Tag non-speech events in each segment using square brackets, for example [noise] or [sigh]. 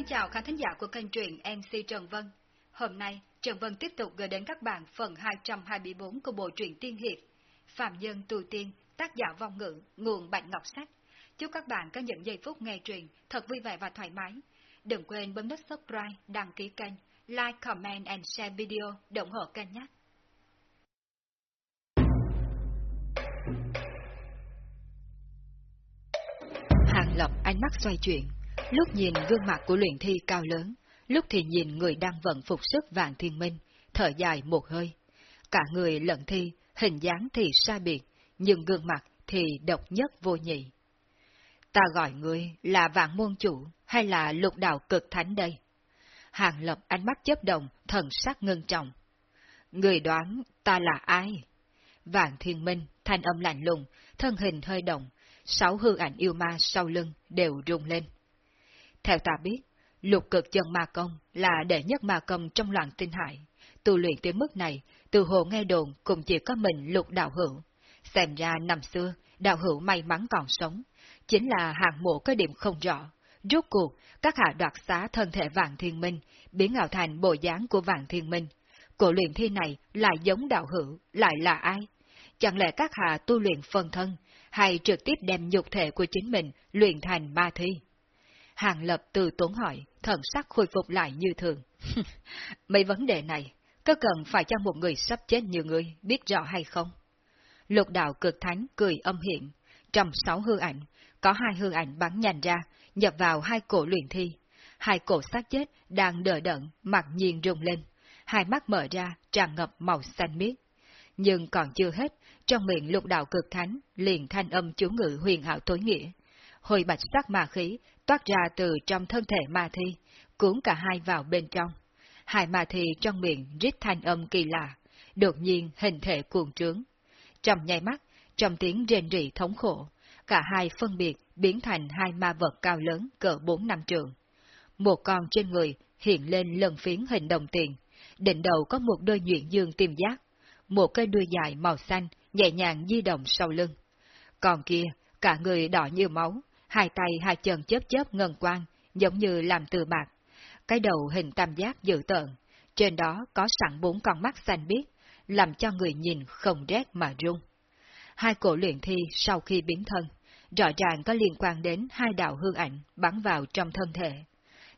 Xin chào khán thính giả của kênh truyện MC Trần Vân. Hôm nay, Trần Vân tiếp tục gửi đến các bạn phần 224 của bộ truyện Tiên Hiệp, Phạm Nhân Tu Tiên, tác giả vong ngữ, nguồn Bạch Ngọc Sách. Chúc các bạn có những giây phút nghe truyện thật vui vẻ và thoải mái. Đừng quên bấm nút subscribe, đăng ký kênh, like, comment and share video động ủng hộ kênh nhé. Hàng Lập ánh mắt xoay chuyển, lúc nhìn gương mặt của luyện thi cao lớn, lúc thì nhìn người đang vận phục sức vạn thiên minh, thở dài một hơi. Cả người lẫn thi, hình dáng thì sai biệt, nhưng gương mặt thì độc nhất vô nhị. Ta gọi người là vạn môn chủ hay là lục đạo cực thánh đây? Hàng lập ánh mắt chấp đồng thần sắc ngưng trọng. Người đoán ta là ai? Vạn thiên minh, thanh âm lạnh lùng, thân hình hơi động, sáu hư ảnh yêu ma sau lưng đều rung lên. Theo ta biết, lục cực chân ma công là đệ nhất ma công trong loạn tinh hải. Tu luyện tới mức này, từ hồ nghe đồn cũng chỉ có mình lục đạo hữu. Xem ra năm xưa, đạo hữu may mắn còn sống, chính là hạng mộ có điểm không rõ. Rốt cuộc, các hạ đoạt xá thân thể vạn thiên minh, biến ảo thành bộ dáng của vạn thiên minh. Cổ luyện thi này lại giống đạo hữu, lại là ai? Chẳng lẽ các hạ tu luyện phân thân, hay trực tiếp đem nhục thể của chính mình luyện thành ma thi? Hàng Lập từ tốn hỏi, thần sắc khôi phục lại như thường. [laughs] Mấy vấn đề này, có cần phải cho một người sắp chết như ngươi biết rõ hay không? Lục đạo cực thánh cười âm hiện. Trong sáu hư ảnh, có hai hư ảnh bắn nhanh ra, nhập vào hai cổ luyện thi. Hai cổ xác chết đang đờ đẫn, mặt nhiên rung lên. Hai mắt mở ra, tràn ngập màu xanh biếc. Nhưng còn chưa hết, trong miệng lục đạo cực thánh liền thanh âm chú ngự huyền hảo tối nghĩa. Hồi bạch sắc ma khí toát ra từ trong thân thể ma thi, cuốn cả hai vào bên trong. Hai ma thi trong miệng rít thanh âm kỳ lạ, đột nhiên hình thể cuồng trướng. Trong nháy mắt, trong tiếng rên rỉ thống khổ, cả hai phân biệt biến thành hai ma vật cao lớn cỡ bốn năm trường. Một con trên người hiện lên lần phiến hình đồng tiền, đỉnh đầu có một đôi nhuyễn dương tiềm giác, một cây đuôi dài màu xanh nhẹ nhàng di động sau lưng. Còn kia, cả người đỏ như máu, hai tay hai chân chớp chớp ngân quang, giống như làm từ bạc. Cái đầu hình tam giác dự tợn, trên đó có sẵn bốn con mắt xanh biếc, làm cho người nhìn không rét mà run. Hai cổ luyện thi sau khi biến thân, rõ ràng có liên quan đến hai đạo hư ảnh bắn vào trong thân thể.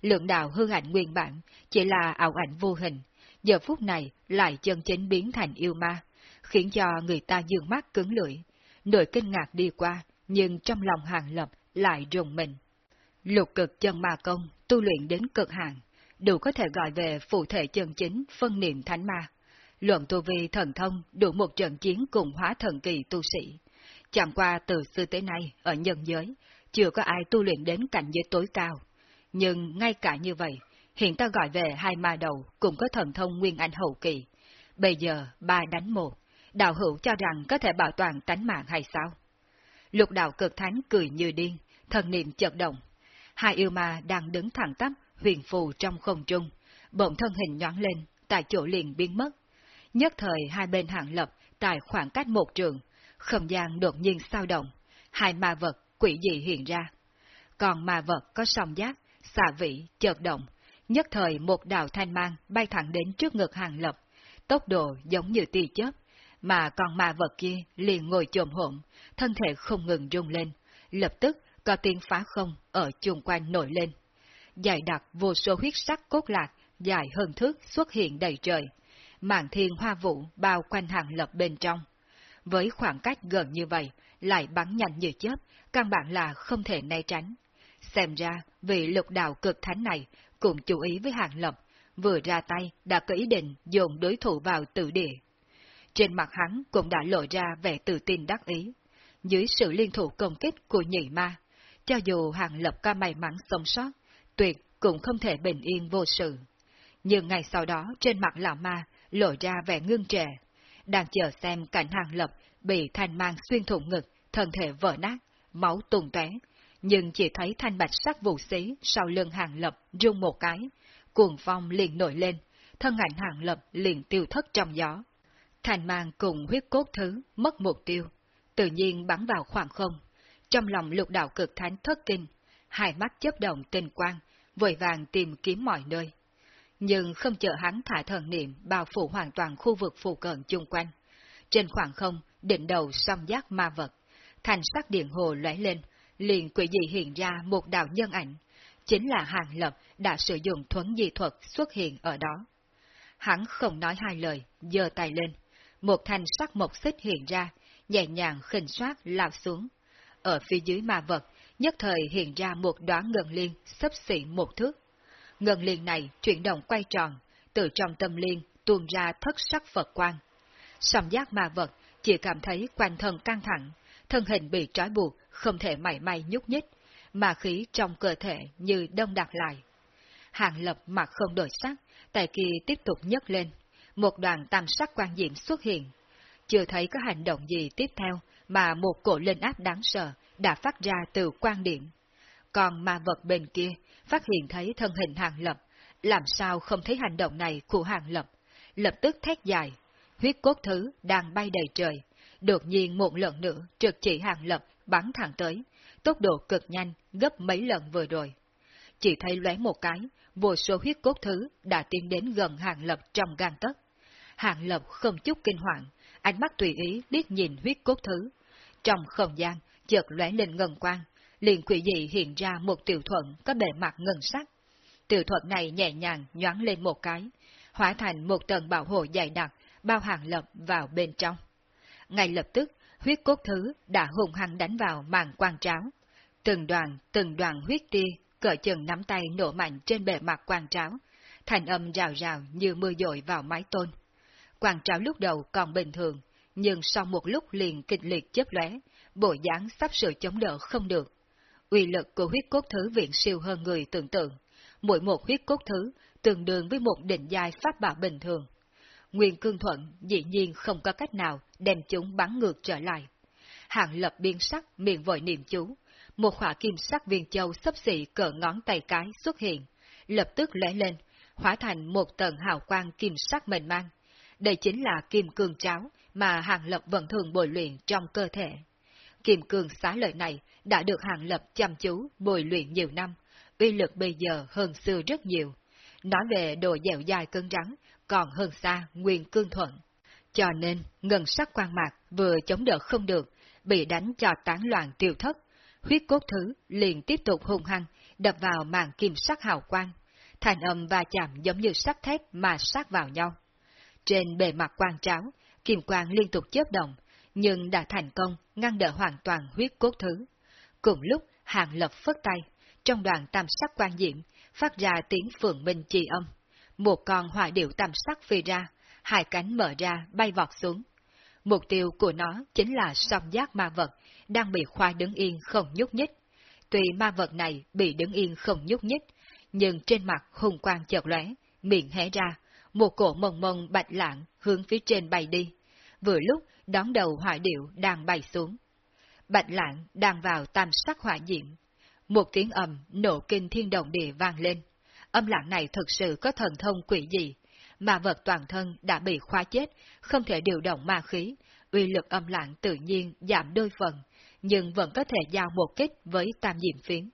Lượng đạo hư ảnh nguyên bản chỉ là ảo ảnh vô hình, giờ phút này lại chân chính biến thành yêu ma, khiến cho người ta dương mắt cứng lưỡi. Nỗi kinh ngạc đi qua, nhưng trong lòng hàng lập lại rùng mình. Lục cực chân ma công, tu luyện đến cực hạn, đủ có thể gọi về phụ thể chân chính phân niệm thánh ma. Luận tu vi thần thông đủ một trận chiến cùng hóa thần kỳ tu sĩ. Chẳng qua từ xưa tới nay, ở nhân giới, chưa có ai tu luyện đến cảnh giới tối cao. Nhưng ngay cả như vậy, hiện ta gọi về hai ma đầu cũng có thần thông nguyên anh hậu kỳ. Bây giờ, ba đánh một, đạo hữu cho rằng có thể bảo toàn tánh mạng hay sao? Lục đạo cực thánh cười như điên, thần niệm chợt động. Hai yêu ma đang đứng thẳng tắp, huyền phù trong không trung, bỗng thân hình nhoáng lên, tại chỗ liền biến mất. Nhất thời hai bên hàng lập tại khoảng cách một trường, không gian đột nhiên sao động, hai ma vật quỷ dị hiện ra. Còn ma vật có song giác, xà vĩ, chợt động, nhất thời một đạo thanh mang bay thẳng đến trước ngực hàng lập, tốc độ giống như tia chớp, mà còn ma vật kia liền ngồi chồm hổm, thân thể không ngừng rung lên, lập tức có tiếng phá không ở chung quanh nổi lên. Dài đặc vô số huyết sắc cốt lạc, dài hơn thước xuất hiện đầy trời, màn thiên hoa vũ bao quanh hàng lập bên trong. Với khoảng cách gần như vậy, lại bắn nhanh như chớp, căn bản là không thể né tránh. Xem ra, vị lục đạo cực thánh này cũng chú ý với hàng lập, vừa ra tay đã có ý định dồn đối thủ vào tử địa. Trên mặt hắn cũng đã lộ ra vẻ tự tin đắc ý. Dưới sự liên thủ công kích của nhị ma, cho dù hàng lập ca may mắn sống sót, tuyệt cũng không thể bình yên vô sự. Nhưng ngày sau đó trên mặt lão ma lộ ra vẻ ngưng trệ, đang chờ xem cảnh hàng lập bị thanh mang xuyên thủng ngực, thân thể vỡ nát, máu tung tóe, nhưng chỉ thấy thanh bạch sắc vũ xí sau lưng hàng lập rung một cái, cuồng phong liền nổi lên, thân ảnh hàng lập liền tiêu thất trong gió thành mang cùng huyết cốt thứ mất mục tiêu, tự nhiên bắn vào khoảng không. Trong lòng lục đạo cực thánh thất kinh, hai mắt chớp động tinh quang, vội vàng tìm kiếm mọi nơi. Nhưng không chờ hắn thả thần niệm bao phủ hoàn toàn khu vực phù cận chung quanh. Trên khoảng không, đỉnh đầu song giác ma vật, thành sắc điện hồ lóe lên, liền quỷ dị hiện ra một đạo nhân ảnh, chính là Hàng Lập đã sử dụng thuấn di thuật xuất hiện ở đó. Hắn không nói hai lời, giơ tay lên, một thanh sắc mộc xích hiện ra, nhẹ nhàng khinh soát lao xuống. Ở phía dưới ma vật, nhất thời hiện ra một đóa ngân liên sấp xỉ một thước. Ngân liên này chuyển động quay tròn, từ trong tâm liên tuôn ra thất sắc Phật quang. Sầm giác ma vật chỉ cảm thấy quanh thân căng thẳng, thân hình bị trói buộc, không thể mảy may nhúc nhích, mà khí trong cơ thể như đông đặc lại. Hàng lập mặt không đổi sắc, tại kỳ tiếp tục nhấc lên, một đoàn tam sắc quan diệm xuất hiện. Chưa thấy có hành động gì tiếp theo, mà một cổ linh áp đáng sợ đã phát ra từ quan điểm. Còn ma vật bên kia, phát hiện thấy thân hình hàng lập, làm sao không thấy hành động này của hàng lập, lập tức thét dài, huyết cốt thứ đang bay đầy trời, đột nhiên một lần nữa trực chỉ hàng lập bắn thẳng tới, tốc độ cực nhanh, gấp mấy lần vừa rồi. Chỉ thấy lóe một cái, vô số huyết cốt thứ đã tiến đến gần hàng lập trong gan tấc. Hàng lập không chút kinh hoàng, ánh mắt tùy ý liếc nhìn huyết cốt thứ. Trong không gian, chợt lóe lên ngân quang, liền quỷ dị hiện ra một tiểu thuận có bề mặt ngân sắc. Tiểu thuận này nhẹ nhàng nhoáng lên một cái, hóa thành một tầng bảo hộ dày đặc, bao hàng lập vào bên trong. Ngay lập tức, huyết cốt thứ đã hùng hăng đánh vào màn quang tráo. Từng đoàn, từng đoàn huyết tia, cỡ chừng nắm tay nổ mạnh trên bề mặt quang tráo, thành âm rào rào như mưa dội vào mái tôn. Quang tráo lúc đầu còn bình thường, nhưng sau một lúc liền kịch liệt chớp lóe, bộ dáng sắp sửa chống đỡ không được. Uy lực của huyết cốt thứ viện siêu hơn người tưởng tượng, mỗi một huyết cốt thứ tương đương với một định giai pháp bảo bình thường. Nguyên Cương Thuận dĩ nhiên không có cách nào đem chúng bắn ngược trở lại. Hạng lập biên sắc miệng vội niệm chú, một khỏa kim sắc viên châu sấp xỉ cỡ ngón tay cái xuất hiện, lập tức lóe lên, hóa thành một tầng hào quang kim sắc mềm mang. Đây chính là kim cương cháo mà Hàng Lập vẫn thường bồi luyện trong cơ thể. Kim cương xá lợi này đã được Hàng Lập chăm chú bồi luyện nhiều năm, uy lực bây giờ hơn xưa rất nhiều. Nói về độ dẻo dài cứng rắn, còn hơn xa nguyên cương thuận. Cho nên, ngân sắc quan mạc vừa chống đỡ không được, bị đánh cho tán loạn tiêu thất. Huyết cốt thứ liền tiếp tục hung hăng, đập vào màn kim sắc hào quang. Thành âm va chạm giống như sắt thép mà sát vào nhau. Trên bề mặt quang tráo, kim quang liên tục chớp động, nhưng đã thành công ngăn đỡ hoàn toàn huyết cốt thứ. Cùng lúc, hàng lập phất tay, trong đoàn tam sắc quan diệm, phát ra tiếng phượng minh trì âm một con hỏa điệu tam sắc phi ra, hai cánh mở ra bay vọt xuống. Mục tiêu của nó chính là song giác ma vật, đang bị khoa đứng yên không nhúc nhích. Tuy ma vật này bị đứng yên không nhúc nhích, nhưng trên mặt hùng quang chợt lóe, miệng hé ra, một cổ mông mông bạch lạng hướng phía trên bay đi. Vừa lúc đón đầu hỏa điệu đang bay xuống. Bạch lạng đang vào tam sắc hỏa diệm. Một tiếng ầm nổ kinh thiên động địa vang lên âm lặng này thực sự có thần thông quỷ gì, mà vật toàn thân đã bị khóa chết, không thể điều động ma khí, uy lực âm lặng tự nhiên giảm đôi phần, nhưng vẫn có thể giao một kích với tam diệm phiến.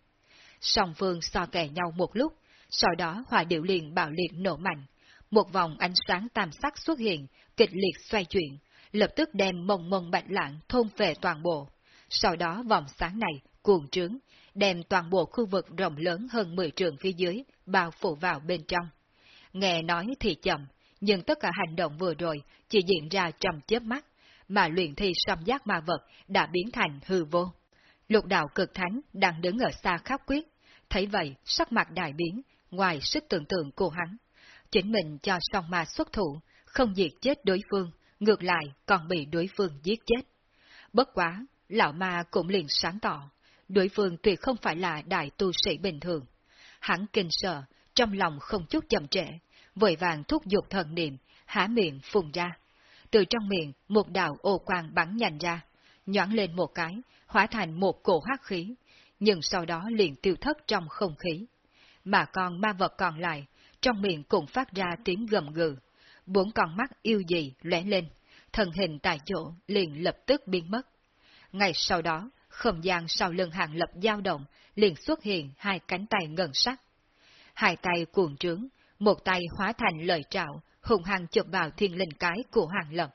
Song phương so kè nhau một lúc, sau đó hỏa điệu liền bạo liệt nổ mạnh, một vòng ánh sáng tam sắc xuất hiện, kịch liệt xoay chuyển, lập tức đem mông mông bạch lạng thôn về toàn bộ. Sau đó vòng sáng này cuồng trướng, đem toàn bộ khu vực rộng lớn hơn 10 trường phía dưới bao phủ vào bên trong. Nghe nói thì chậm, nhưng tất cả hành động vừa rồi chỉ diễn ra trong chớp mắt, mà luyện thi xâm giác ma vật đã biến thành hư vô. Lục đạo cực thánh đang đứng ở xa khắp quyết, thấy vậy sắc mặt đại biến, ngoài sức tưởng tượng của hắn. Chính mình cho song ma xuất thủ, không diệt chết đối phương, ngược lại còn bị đối phương giết chết. Bất quá, lão ma cũng liền sáng tỏ, đối phương tuyệt không phải là đại tu sĩ bình thường. Hắn kinh sợ, trong lòng không chút chậm trễ, vội vàng thúc giục thần niệm, há miệng phun ra. Từ trong miệng, một đạo ô quang bắn nhanh ra, nhoáng lên một cái, hóa thành một cổ hắc khí, nhưng sau đó liền tiêu thất trong không khí. Mà con ma vật còn lại, trong miệng cũng phát ra tiếng gầm gừ. Bốn con mắt yêu dị lóe lên, thần hình tại chỗ liền lập tức biến mất. Ngay sau đó, không gian sau lưng hàng lập dao động, liền xuất hiện hai cánh tay ngân sắc. Hai tay cuồng trướng, một tay hóa thành lời trạo, hùng hăng chụp vào thiên linh cái của Hàng Lập.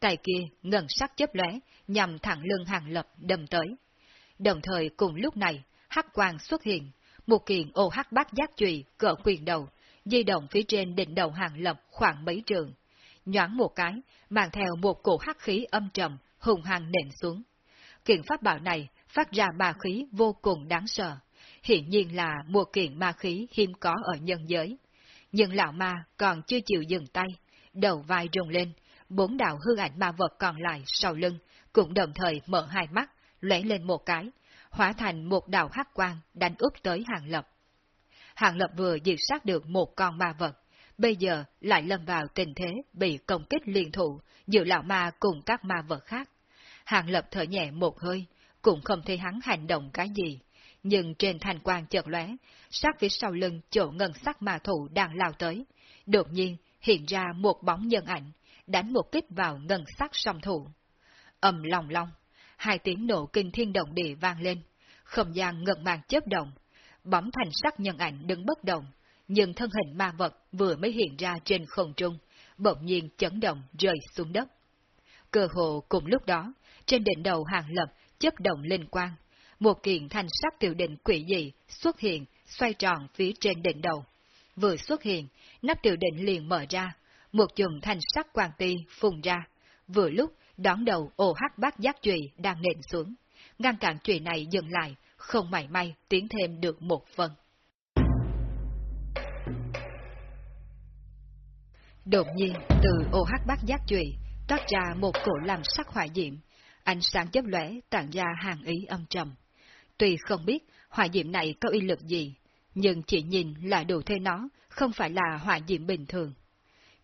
Tay kia ngân sắc chớp lóe, nhằm thẳng lưng Hàng Lập đâm tới. Đồng thời cùng lúc này, hắc quang xuất hiện, một kiện ô hắc bát giác chùy cỡ quyền đầu, di động phía trên đỉnh đầu Hàng Lập khoảng mấy trường. Nhoáng một cái, mang theo một cổ hắc khí âm trầm, hùng hăng nện xuống. Kiện pháp bảo này phát ra ma khí vô cùng đáng sợ. Hiện nhiên là một kiện ma khí hiếm có ở nhân giới. Nhưng lão ma còn chưa chịu dừng tay, đầu vai rung lên, bốn đạo hư ảnh ma vật còn lại sau lưng, cũng đồng thời mở hai mắt, lóe lên một cái, hóa thành một đạo hắc quang đánh úp tới hàng lập. Hàng lập vừa diệt sát được một con ma vật, bây giờ lại lâm vào tình thế bị công kích liên thủ giữa lão ma cùng các ma vật khác. Hàng lập thở nhẹ một hơi, cũng không thấy hắn hành động cái gì. Nhưng trên thành quang chợt lóe, sát phía sau lưng chỗ ngân sắc ma thủ đang lao tới. Đột nhiên hiện ra một bóng nhân ảnh, đánh một kích vào ngân sắc song thủ. ầm lòng long, hai tiếng nổ kinh thiên động địa vang lên, không gian ngật màng chớp động, bóng thành sắc nhân ảnh đứng bất động, nhưng thân hình ma vật vừa mới hiện ra trên không trung, bỗng nhiên chấn động rơi xuống đất. Cơ hồ cùng lúc đó, trên đỉnh đầu hàng lập chớp động linh quang, một kiện thanh sắc tiểu định quỷ dị xuất hiện, xoay tròn phía trên đỉnh đầu. Vừa xuất hiện, nắp tiểu định liền mở ra, một chùm thanh sắc quang ti phùng ra, vừa lúc đón đầu ô hắc bát giác trùy đang nện xuống. Ngăn cản trùy này dừng lại, không mảy may tiến thêm được một phần. Đột nhiên, từ ô hắc bát giác trụy toát ra một cổ làm sắc hỏa diệm, ánh sáng chớp lóe tản ra hàng ý âm trầm. Tuy không biết hỏa diệm này có uy lực gì, nhưng chỉ nhìn là đủ thấy nó không phải là hỏa diệm bình thường.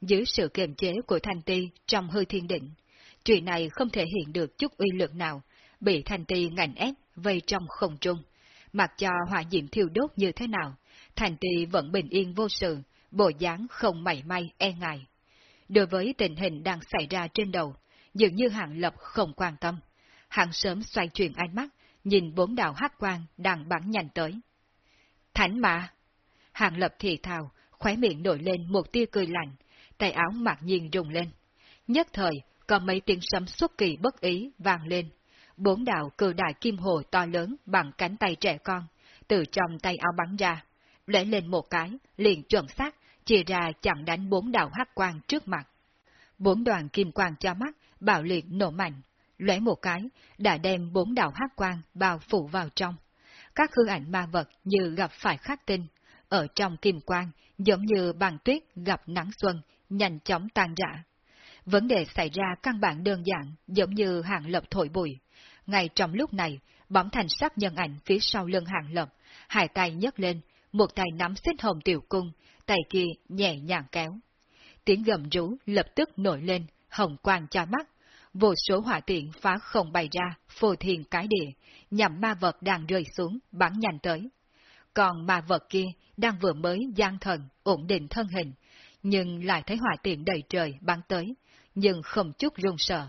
Dưới sự kiềm chế của thanh ti trong hơi thiên định, chuyện này không thể hiện được chút uy lực nào, bị thanh ti ngành ép vây trong không trung. Mặc cho hỏa diệm thiêu đốt như thế nào, thành trì vẫn bình yên vô sự, bộ dáng không mảy may e ngại. Đối với tình hình đang xảy ra trên đầu, dường như hạng lập không quan tâm. Hạng sớm xoay chuyển ánh mắt, nhìn bốn đạo hắc quang đang bắn nhanh tới. Thánh mà! Hạng lập thì thào, khóe miệng nổi lên một tia cười lạnh, tay áo mặc nhiên rung lên. Nhất thời, có mấy tiếng sấm xuất kỳ bất ý vang lên. Bốn đạo cử đại kim hồ to lớn bằng cánh tay trẻ con, từ trong tay áo bắn ra, lễ lên một cái, liền chuẩn xác, chia ra chặn đánh bốn đạo hắc quang trước mặt. Bốn đoàn kim quang cho mắt, bạo liệt nổ mạnh, lóe một cái, đã đem bốn đạo hắc quang bao phủ vào trong. Các hư ảnh ma vật như gặp phải khắc tinh, ở trong kim quang, giống như bằng tuyết gặp nắng xuân, nhanh chóng tan rã. Vấn đề xảy ra căn bản đơn giản, giống như hạng lập thổi bụi. Ngay trong lúc này, bóng thành sắc nhân ảnh phía sau lưng hạng lập, hai tay nhấc lên, một tay nắm xích hồng tiểu cung, tay kia nhẹ nhàng kéo. Tiếng gầm rú lập tức nổi lên, hồng quang cho mắt. Vô số hỏa tiện phá không bay ra, phô thiền cái địa, nhằm ma vật đang rơi xuống, bắn nhanh tới. Còn ma vật kia đang vừa mới gian thần, ổn định thân hình, nhưng lại thấy hỏa tiện đầy trời bắn tới, nhưng không chút run sợ,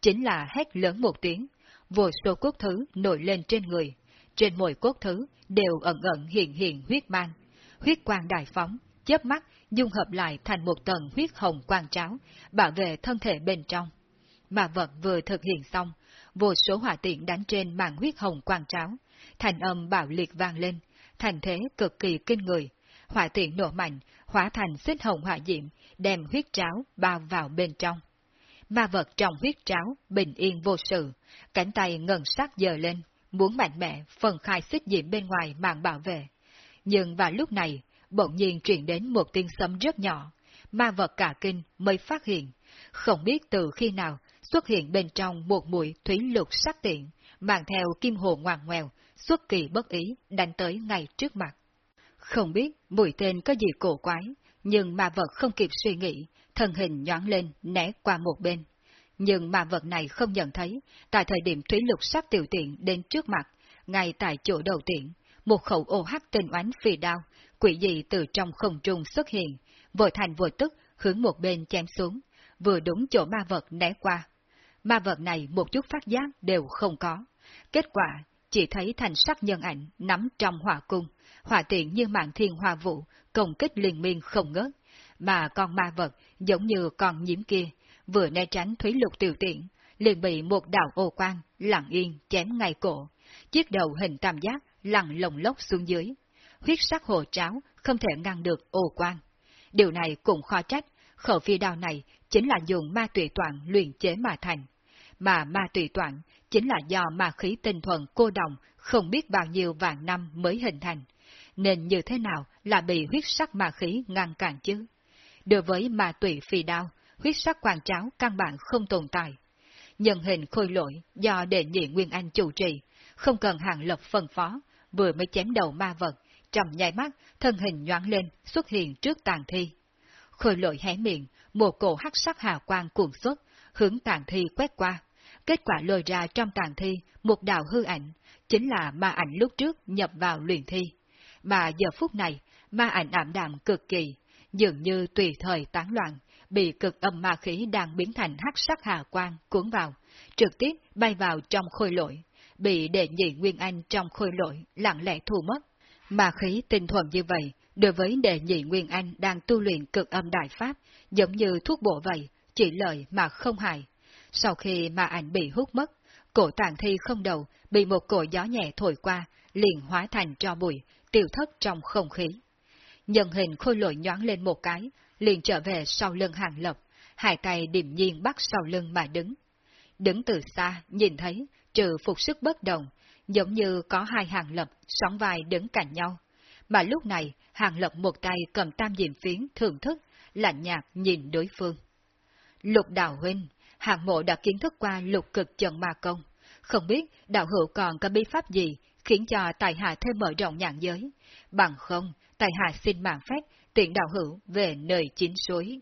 chính là hét lớn một tiếng, vô số cốt thứ nổi lên trên người, trên mỗi cốt thứ đều ẩn ẩn hiện hiện huyết mang, huyết quang đại phóng, chớp mắt dung hợp lại thành một tầng huyết hồng quang tráo, bảo vệ thân thể bên trong. Mà vật vừa thực hiện xong, vô số hỏa tiện đánh trên màn huyết hồng quang tráo, thành âm bạo liệt vang lên, thành thế cực kỳ kinh người. Hỏa tiện nổ mạnh, hóa thành xích hồng hỏa diệm, đem huyết tráo bao vào bên trong. Ma vật trong huyết tráo, bình yên vô sự, cánh tay ngần sát dờ lên, muốn mạnh mẽ phần khai xích diệm bên ngoài mạng bảo vệ. Nhưng vào lúc này, bỗng nhiên truyền đến một tiếng sấm rất nhỏ, ma vật cả kinh mới phát hiện, không biết từ khi nào xuất hiện bên trong một mũi thủy lục sắc tiện, mang theo kim hồ ngoan ngoèo, xuất kỳ bất ý, đánh tới ngay trước mặt. Không biết mũi tên có gì cổ quái, nhưng ma vật không kịp suy nghĩ, thân hình nhoáng lên, né qua một bên. Nhưng ma vật này không nhận thấy, tại thời điểm thúy lục sắp tiểu tiện đến trước mặt, ngay tại chỗ đầu tiện, một khẩu ô hắc tên oánh phi đao, quỷ dị từ trong không trung xuất hiện, vội thành vội tức hướng một bên chém xuống, vừa đúng chỗ ma vật né qua. Ma vật này một chút phát giác đều không có. Kết quả, chỉ thấy thành sắc nhân ảnh nắm trong hỏa cung, hỏa tiện như mạng thiên hoa vụ, công kích liên miên không ngớt, mà con ma vật giống như con nhím kia, vừa né tránh thúy lục tiểu tiện, liền bị một đạo ô quan lặng yên chém ngay cổ, chiếc đầu hình tam giác lăn lồng lốc xuống dưới. Huyết sắc hồ tráo không thể ngăn được ô quan. Điều này cũng khó trách, khẩu phi đao này chính là dùng ma tùy toàn luyện chế mà thành. Mà ma tùy toàn chính là do ma khí tinh thuần cô đồng không biết bao nhiêu vạn năm mới hình thành. Nên như thế nào là bị huyết sắc ma khí ngăn cản chứ? Đối với ma tùy phi đao, huyết sắc quang tráo căn bản không tồn tại. Nhân hình khôi lỗi do đệ nhị Nguyên Anh chủ trì, không cần hàng lập phân phó, vừa mới chém đầu ma vật, trầm nhai mắt, thân hình nhoáng lên, xuất hiện trước tàn thi. Khôi lỗi hé miệng, một cổ hắc sắc hào quang cuồng xuất, hướng tàn thi quét qua. Kết quả lôi ra trong tàn thi một đạo hư ảnh, chính là ma ảnh lúc trước nhập vào luyện thi. Mà giờ phút này, ma ảnh ảm đạm cực kỳ, dường như tùy thời tán loạn, bị cực âm ma khí đang biến thành hắc sắc hà quang cuốn vào, trực tiếp bay vào trong khôi lỗi, bị đệ nhị Nguyên Anh trong khôi lỗi lặng lẽ thu mất. Ma khí tinh thuần như vậy, đối với đệ nhị Nguyên Anh đang tu luyện cực âm đại pháp, giống như thuốc bổ vậy, chỉ lợi mà không hại. Sau khi ma ảnh bị hút mất, cổ tàn thi không đầu bị một cổ gió nhẹ thổi qua, liền hóa thành cho bụi, tiêu thất trong không khí. Nhân hình khôi lội nhoáng lên một cái, liền trở về sau lưng hàng lộc hai tay điềm nhiên bắt sau lưng mà đứng. Đứng từ xa, nhìn thấy, trừ phục sức bất động, giống như có hai hàng lập sóng vai đứng cạnh nhau. Mà lúc này, hàng lập một tay cầm tam diệm phiến thưởng thức, lạnh nhạt nhìn đối phương. Lục đào huynh, hàng mộ đã kiến thức qua lục cực trận ma công. Không biết đạo hữu còn có bí pháp gì khiến cho tài hạ thêm mở rộng nhãn giới. Bằng không, Tại hạ xin mạng phép tiện đạo hữu về nơi chín suối.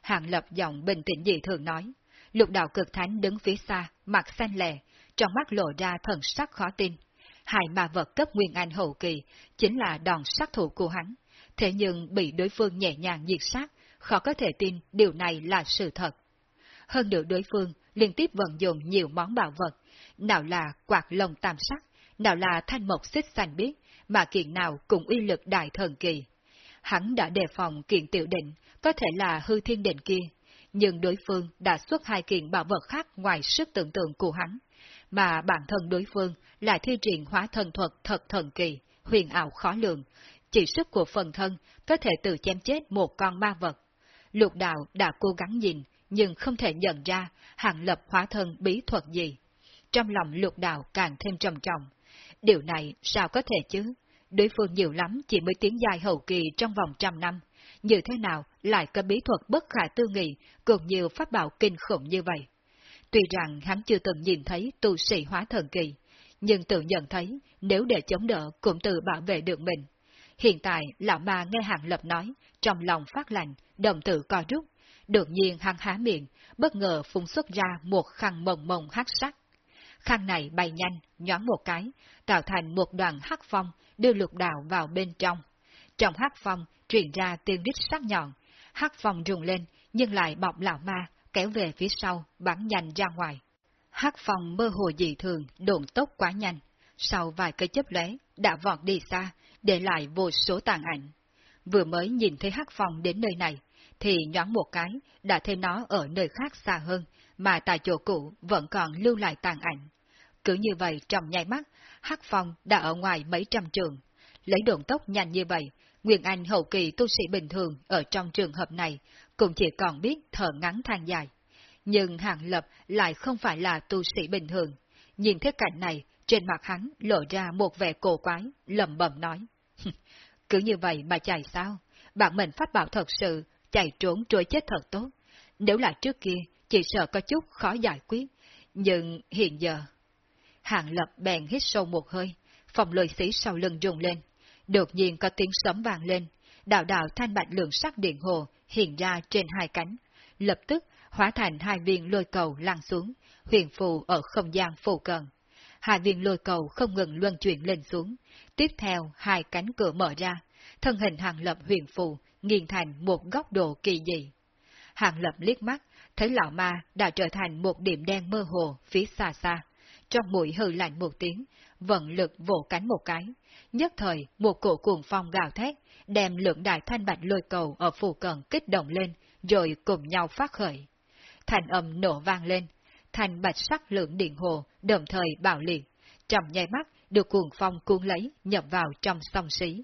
Hàng lập giọng bình tĩnh dị thường nói. Lục đạo cực thánh đứng phía xa, mặt xanh lè, trong mắt lộ ra thần sắc khó tin. Hai ma vật cấp nguyên anh hậu kỳ chính là đòn sát thủ của hắn, thế nhưng bị đối phương nhẹ nhàng diệt sát, khó có thể tin điều này là sự thật. Hơn nữa đối phương liên tiếp vận dụng nhiều món bảo vật, nào là quạt lồng tam sắc, nào là thanh mộc xích xanh biếc, mà kiện nào cũng uy lực đại thần kỳ. Hắn đã đề phòng kiện tiểu định, có thể là hư thiên định kia, nhưng đối phương đã xuất hai kiện bảo vật khác ngoài sức tưởng tượng của hắn, mà bản thân đối phương lại thi triển hóa thần thuật thật thần kỳ, huyền ảo khó lường, chỉ sức của phần thân có thể tự chém chết một con ma vật. Lục đạo đã cố gắng nhìn, nhưng không thể nhận ra hàng lập hóa thân bí thuật gì. Trong lòng lục đạo càng thêm trầm trọng. Điều này sao có thể chứ? Đối phương nhiều lắm chỉ mới tiến dài hậu kỳ trong vòng trăm năm. Như thế nào lại có bí thuật bất khả tư nghị, cùng nhiều pháp bảo kinh khủng như vậy? Tuy rằng hắn chưa từng nhìn thấy tu sĩ hóa thần kỳ, nhưng tự nhận thấy nếu để chống đỡ cũng tự bảo vệ được mình. Hiện tại, lão ma nghe hàng lập nói, trong lòng phát lạnh, đồng tử co rút. Đột nhiên hắn há miệng, bất ngờ phun xuất ra một khăn mồng mồng hắc sắc. Khăn này bay nhanh, nhón một cái, tạo thành một đoàn hắc phong, đưa lục đạo vào bên trong. Trong hắc phong truyền ra tiếng rít sắc nhọn, hắc phong rung lên, nhưng lại bọc lão ma, kéo về phía sau, bắn nhanh ra ngoài. Hắc phong mơ hồ dị thường, độn tốc quá nhanh. Sau vài cây chấp lóe, đã vọt đi xa, để lại vô số tàn ảnh. Vừa mới nhìn thấy hắc phong đến nơi này, thì nhoáng một cái, đã thấy nó ở nơi khác xa hơn, mà tại chỗ cũ vẫn còn lưu lại tàn ảnh. Cứ như vậy trong nháy mắt, hắc phong đã ở ngoài mấy trăm trường. Lấy đồn tốc nhanh như vậy, Nguyên Anh hậu kỳ tu sĩ bình thường ở trong trường hợp này cũng chỉ còn biết thở ngắn than dài. Nhưng Hàng Lập lại không phải là tu sĩ bình thường. Nhìn thế cảnh này, trên mặt hắn lộ ra một vẻ cổ quái, lầm bầm nói. Cứ như vậy mà chạy sao? Bạn mình phát bảo thật sự, chạy trốn trôi chết thật tốt. Nếu là trước kia, chỉ sợ có chút khó giải quyết. Nhưng hiện giờ... Hạng Lập bèn hít sâu một hơi, phòng lời xí sau lưng rung lên. Đột nhiên có tiếng sấm vang lên, đạo đạo thanh bạch lượng sắc điện hồ hiện ra trên hai cánh, lập tức hóa thành hai viên lôi cầu lăn xuống, huyền phù ở không gian phù cận. Hai viên lôi cầu không ngừng luân chuyển lên xuống, tiếp theo hai cánh cửa mở ra, thân hình hàng lập huyền phù nghiền thành một góc độ kỳ dị. Hàng lập liếc mắt, thấy lão ma đã trở thành một điểm đen mơ hồ phía xa xa. Trong mũi hư lạnh một tiếng, vận lực vỗ cánh một cái. Nhất thời, một cổ cuồng phong gào thét, đem lượng đại thanh bạch lôi cầu ở phù cận kích động lên, rồi cùng nhau phát khởi. Thành âm nổ vang lên, thành bạch sắc lượng điện hồ đồng thời bạo liệt, trong nháy mắt được cuồng phong cuốn lấy nhập vào trong sông xí.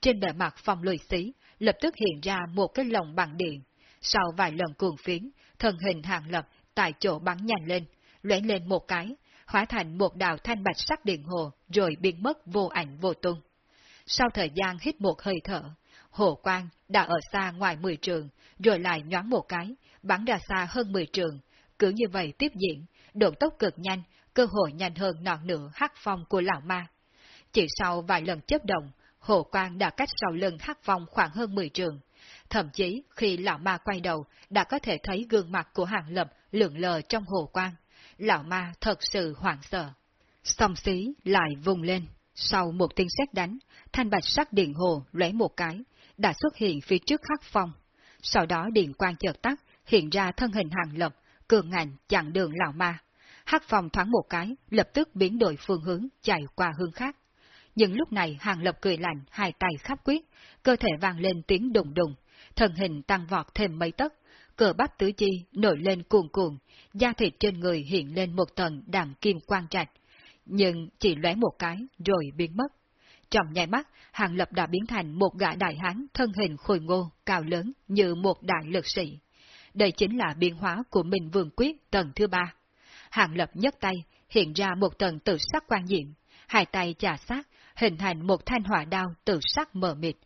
Trên bề mặt phong lùi xí, lập tức hiện ra một cái lồng bằng điện. Sau vài lần cuồng phiến, thân hình hàng lập tại chỗ bắn nhanh lên, lóe lên một cái, hóa thành một đạo thanh bạch sắc điện hồ, rồi biến mất vô ảnh vô tung. Sau thời gian hít một hơi thở, hồ quang đã ở xa ngoài 10 trường, rồi lại nhoáng một cái, bắn ra xa hơn 10 trường. Cứ như vậy tiếp diễn, độ tốc cực nhanh, cơ hội nhanh hơn nọn nửa hắc phong của lão ma. Chỉ sau vài lần chấp động, hồ quang đã cách sau lưng hắc phong khoảng hơn 10 trường. Thậm chí khi lão ma quay đầu, đã có thể thấy gương mặt của hàng lập lượn lờ trong hồ quang. Lão ma thật sự hoảng sợ. Song xí lại vùng lên. Sau một tiếng sét đánh, thanh bạch sắc điện hồ lóe một cái, đã xuất hiện phía trước hắc phong. Sau đó điện quang chợt tắt, hiện ra thân hình hàng lập, cường ngạnh chặn đường lão ma. Hắc phong thoáng một cái, lập tức biến đổi phương hướng, chạy qua hướng khác. Nhưng lúc này hàng lập cười lạnh, hai tay khắp quyết, cơ thể vang lên tiếng đùng đùng, thân hình tăng vọt thêm mấy tấc, cờ bắp tứ chi nổi lên cuồn cuộn, da thịt trên người hiện lên một tầng đạm kim quang trạch, nhưng chỉ lóe một cái rồi biến mất. Trong nháy mắt, Hàng Lập đã biến thành một gã đại hán thân hình khôi ngô, cao lớn như một đại lực sĩ. Đây chính là biến hóa của mình vương quyết tầng thứ ba. Hàng Lập nhấc tay, hiện ra một tầng tự sắc quan diện, hai tay chà sát, hình thành một thanh hỏa đao tự sắc mờ mịt.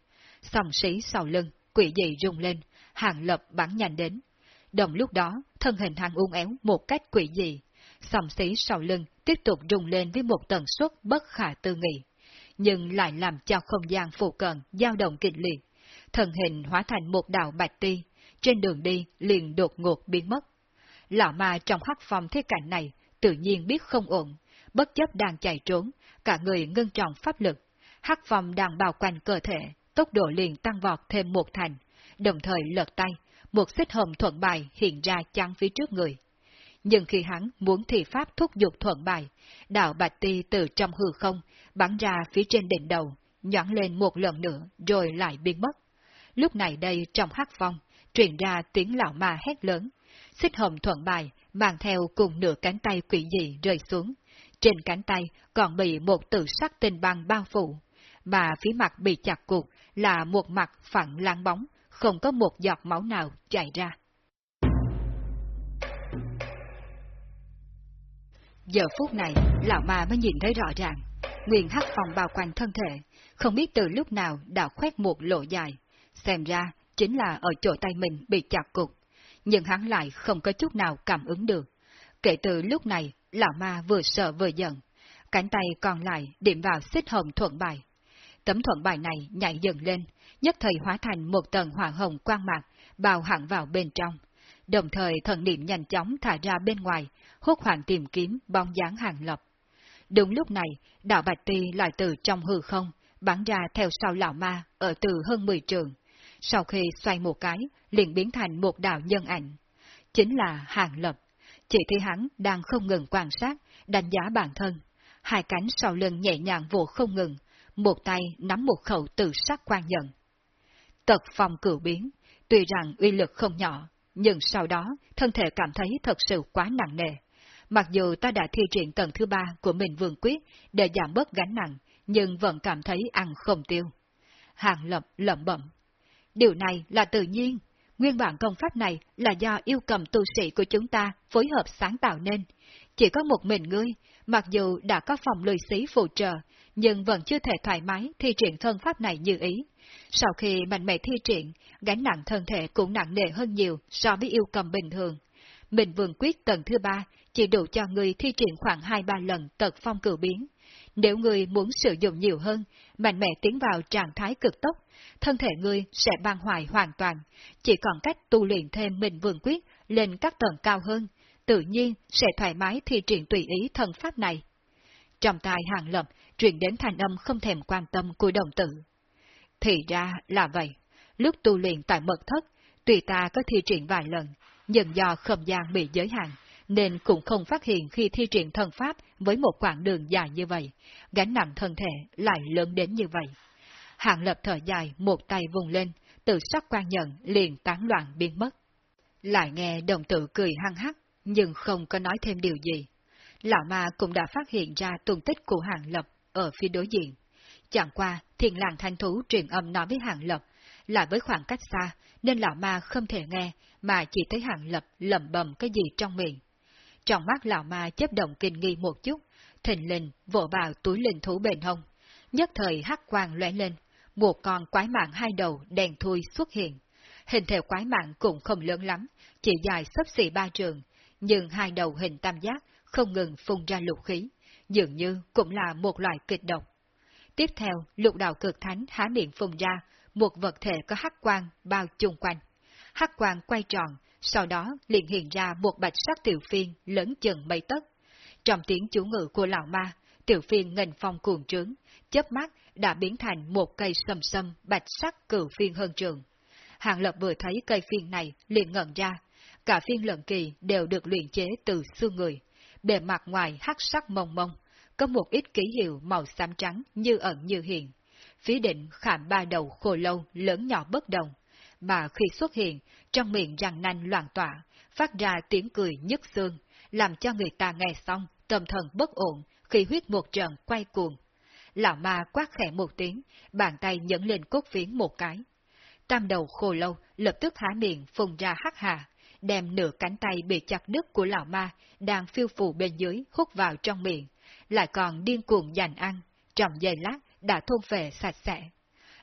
Sòng sĩ sau lưng, quỷ dị rung lên, Hàng Lập bắn nhanh đến. Đồng lúc đó, thân hình hàng uốn éo một cách quỷ dị, sòng xí sau lưng tiếp tục rung lên với một tần suất bất khả tư nghị, nhưng lại làm cho không gian phụ cận dao động kịch liệt. Thần hình hóa thành một đạo bạch ti, trên đường đi liền đột ngột biến mất. Lão ma trong hắc phong thế cảnh này tự nhiên biết không ổn, bất chấp đang chạy trốn, cả người ngưng trọng pháp lực. Hắc phong đang bao quanh cơ thể, tốc độ liền tăng vọt thêm một thành, đồng thời lật tay, một xích hồng thuận bài hiện ra chắn phía trước người nhưng khi hắn muốn thi pháp thúc giục thuận bài, đạo bạch ti từ trong hư không, bắn ra phía trên đỉnh đầu, nhõng lên một lần nữa rồi lại biến mất. Lúc này đây trong hắc phong, truyền ra tiếng lão ma hét lớn, xích hồng thuận bài mang theo cùng nửa cánh tay quỷ dị rơi xuống. Trên cánh tay còn bị một tự sắc tinh băng bao phủ, mà phía mặt bị chặt cục là một mặt phẳng láng bóng, không có một giọt máu nào chảy ra. Giờ phút này, lão ma mới nhìn thấy rõ ràng, nguyên hắc phòng bao quanh thân thể, không biết từ lúc nào đã khoét một lỗ dài, xem ra chính là ở chỗ tay mình bị chặt cục, nhưng hắn lại không có chút nào cảm ứng được. Kể từ lúc này, lão ma vừa sợ vừa giận, cánh tay còn lại điểm vào xích hồng thuận bài. Tấm thuận bài này nhảy dần lên, nhất thời hóa thành một tầng hỏa hồng quang mạc, bao hẳn vào bên trong. Đồng thời thần niệm nhanh chóng thả ra bên ngoài, hốt hoảng tìm kiếm bóng dáng hàng lập. Đúng lúc này, đạo Bạch Ti lại từ trong hư không, bắn ra theo sau lão ma ở từ hơn 10 trường. Sau khi xoay một cái, liền biến thành một đạo nhân ảnh. Chính là hàng lập. Chỉ thấy hắn đang không ngừng quan sát, đánh giá bản thân. Hai cánh sau lưng nhẹ nhàng vỗ không ngừng, một tay nắm một khẩu tự sắc quan nhận. Tật phòng cửu biến, tuy rằng uy lực không nhỏ, nhưng sau đó thân thể cảm thấy thật sự quá nặng nề. Mặc dù ta đã thi triển tầng thứ ba của mình vương quyết để giảm bớt gánh nặng, nhưng vẫn cảm thấy ăn không tiêu. Hàng lập lẩm bẩm. Điều này là tự nhiên. Nguyên bản công pháp này là do yêu cầm tu sĩ của chúng ta phối hợp sáng tạo nên. Chỉ có một mình ngươi, mặc dù đã có phòng lười xí phụ trợ, nhưng vẫn chưa thể thoải mái thi triển thân pháp này như ý. Sau khi mạnh mẽ thi triển, gánh nặng thân thể cũng nặng nề hơn nhiều so với yêu cầm bình thường. Mình vương quyết tầng thứ ba chỉ đủ cho người thi triển khoảng 2-3 lần tật phong cử biến. Nếu người muốn sử dụng nhiều hơn, mạnh mẽ tiến vào trạng thái cực tốc, thân thể người sẽ ban hoại hoàn toàn, chỉ còn cách tu luyện thêm mình vương quyết lên các tầng cao hơn, tự nhiên sẽ thoải mái thi triển tùy ý thần pháp này. Trong tai hàng lập, truyền đến thành âm không thèm quan tâm của đồng tử. Thì ra là vậy, lúc tu luyện tại mật thất, tùy ta có thi triển vài lần, nhưng do không gian bị giới hạn, nên cũng không phát hiện khi thi triển thần pháp với một quãng đường dài như vậy, gánh nặng thân thể lại lớn đến như vậy. Hạng lập thở dài, một tay vùng lên, tự sắc quan nhận liền tán loạn biến mất. Lại nghe đồng tử cười hăng hắc, nhưng không có nói thêm điều gì. Lão ma cũng đã phát hiện ra tung tích của Hàng Lập ở phía đối diện. Chẳng qua, thiền làng thanh thú truyền âm nói với Hàng Lập, là với khoảng cách xa, nên lão ma không thể nghe, mà chỉ thấy Hàng Lập lẩm bẩm cái gì trong miệng. Trong mắt lão ma chấp động kinh nghi một chút, thình lình vỗ vào túi linh thú bền hông. Nhất thời hắc quang lóe lên, một con quái mạng hai đầu đèn thui xuất hiện. Hình thể quái mạng cũng không lớn lắm, chỉ dài sấp xỉ ba trường, nhưng hai đầu hình tam giác không ngừng phun ra lục khí, dường như cũng là một loại kịch độc. Tiếp theo, lục đạo cực thánh há miệng phun ra, một vật thể có hắc quang bao chung quanh. Hắc quang quay tròn, sau đó liền hiện ra một bạch sắc tiểu phiên lớn chừng mấy tấc. Trong tiếng chủ ngữ của lão ma, tiểu phiên ngành phong cuồng trướng, chớp mắt đã biến thành một cây sầm sâm bạch sắc cửu phiên hơn trường. Hàng Lập vừa thấy cây phiên này liền ngẩn ra, cả phiên lận kỳ đều được luyện chế từ xương người, bề mặt ngoài hắc sắc mông mông, có một ít ký hiệu màu xám trắng như ẩn như hiện. Phía đỉnh khảm ba đầu khô lâu lớn nhỏ bất đồng, mà khi xuất hiện, trong miệng răng nanh loạn tỏa, phát ra tiếng cười nhức xương, làm cho người ta nghe xong tâm thần bất ổn khi huyết một trận quay cuồng. Lão ma quát khẽ một tiếng, bàn tay nhấn lên cốt phiến một cái. Tam đầu khô lâu lập tức há miệng phùng ra hắc hà, đem nửa cánh tay bị chặt đứt của lão ma đang phiêu phù bên dưới hút vào trong miệng, lại còn điên cuồng giành ăn, trong giây lát đã thôn về sạch sẽ.